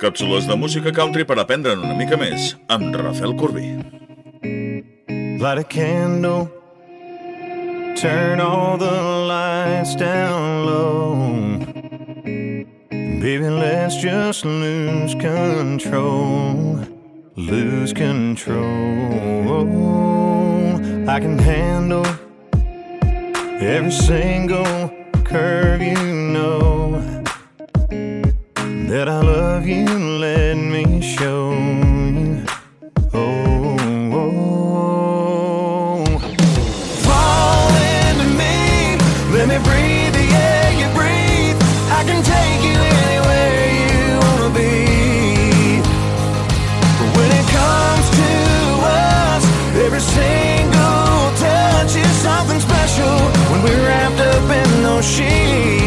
Càpsules de música country per aprendre'n una mica més amb Rafael Corbí. Light a candle Turn all the lights down low. Baby, let's just lose control Lose control. I can handle Every single curve you know That I love you, let me show you Oh, oh. Fall into me, let me breathe the air you breathe. I can take you anywhere you wanna be. But when it comes to us, every single touch is something special. When we're wrapped up in those sheets,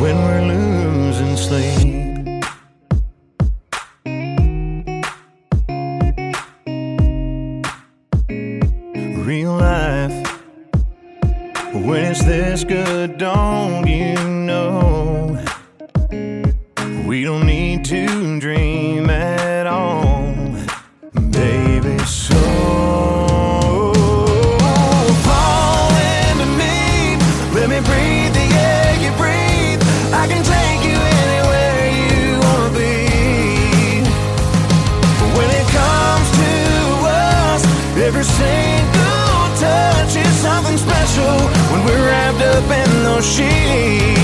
when we're losing every single touch is something special. When we're wrapped up in those sheets,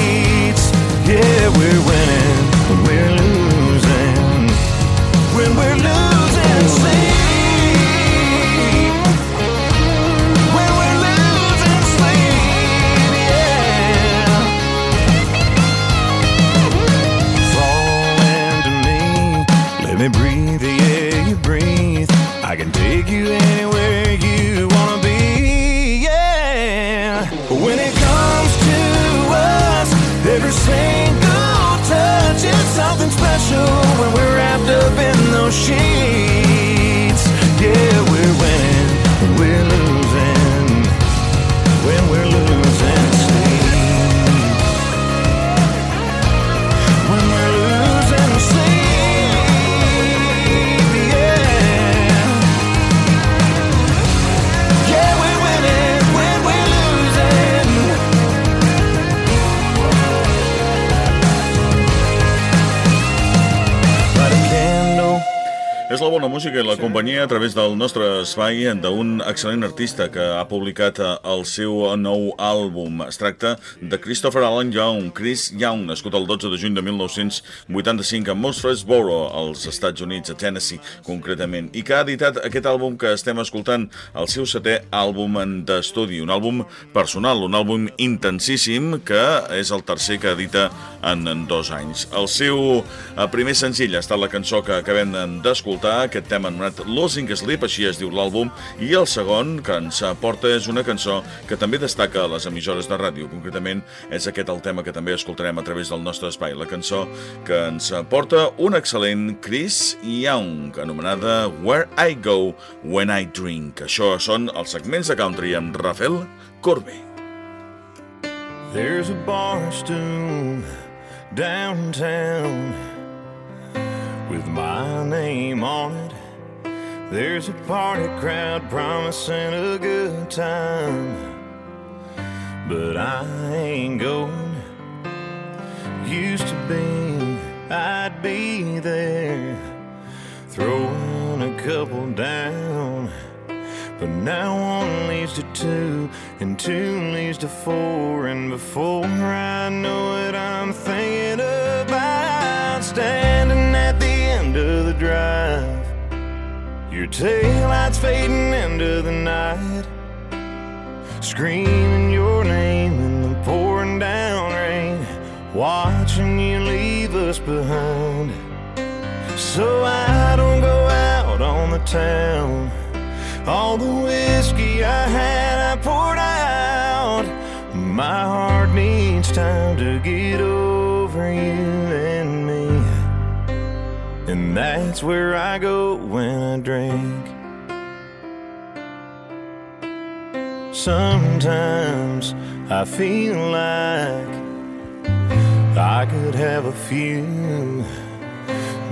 És la bona música i la companyia a través del nostre espai d'un excel·lent artista que ha publicat eh, el seu nou àlbum. Es tracta de Christopher Alan Young, Chris Young, nascut el 12 de juny de 1985 a Murfreesboro, als Estats Units, a Tennessee, concretament, i que ha editat aquest àlbum que estem escoltant, el seu setè àlbum d'estudi, un àlbum personal, un àlbum intensíssim que és el tercer que edita en dos anys. El seu eh, primer senzill ha estat la cançó que acabem d'escoltar, aquest tema anomenat Losing Sleep, així es diu l'àlbum, i el segon que ens aporta és una cançó que també destaca a les emissores de ràdio. Concretament, és aquest el tema que també escoltarem a través del nostre espai, la cançó que ens aporta un excel·lent Chris Young, anomenada Where I Go When I Drink. Això són els segments de country amb Rafael Corbé. There's a bar stool downtown with my name on it. There's a party crowd promising a good time, but I ain't going. Used to be, I'd be there, throwing a couple down. But now one leads to two, and two leads to four, and before I know it, I'm thinking about standing at the end of the drive. Your taillights fading into the night, screaming your name in the pouring down rain, watching you leave us behind. So I don't go out on the town. All the whiskey I had, I poured out. My heart needs time to get over you and me. And that's where I go when I drink. Sometimes I feel like I could have a few.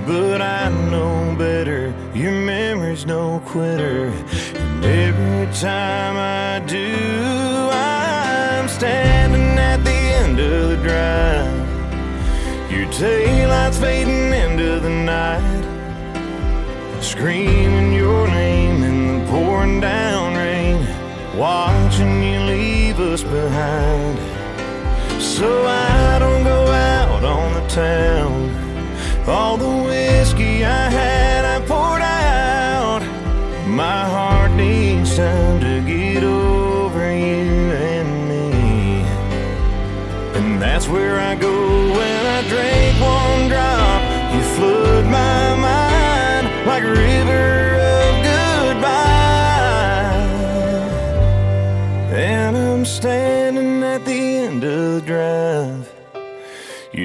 But I know better, your memory's no quitter. And every time I do, I'm standing at the end of the drive. Your taillights fading into the night. Screaming your name in the pouring down rain. Watching you leave us behind. So I don't go out on the town. All the whiskey I had, I poured out. My heart needs time to get over you and me. And that's where I go when I drink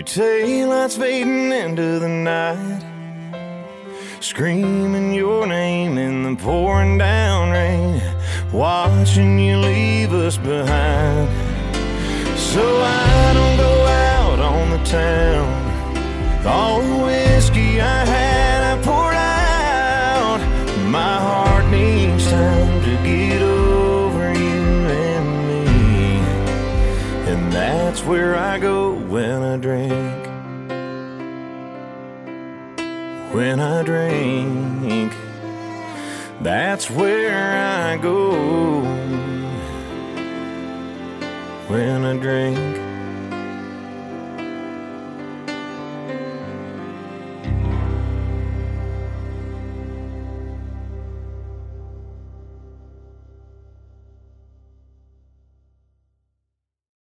taillights fading into the night. Screaming your name in the pouring down rain. Watching you leave us behind. So I don't go out on the town. All the whiskey I had, I drink. When I drink, that's where I go. When I drink.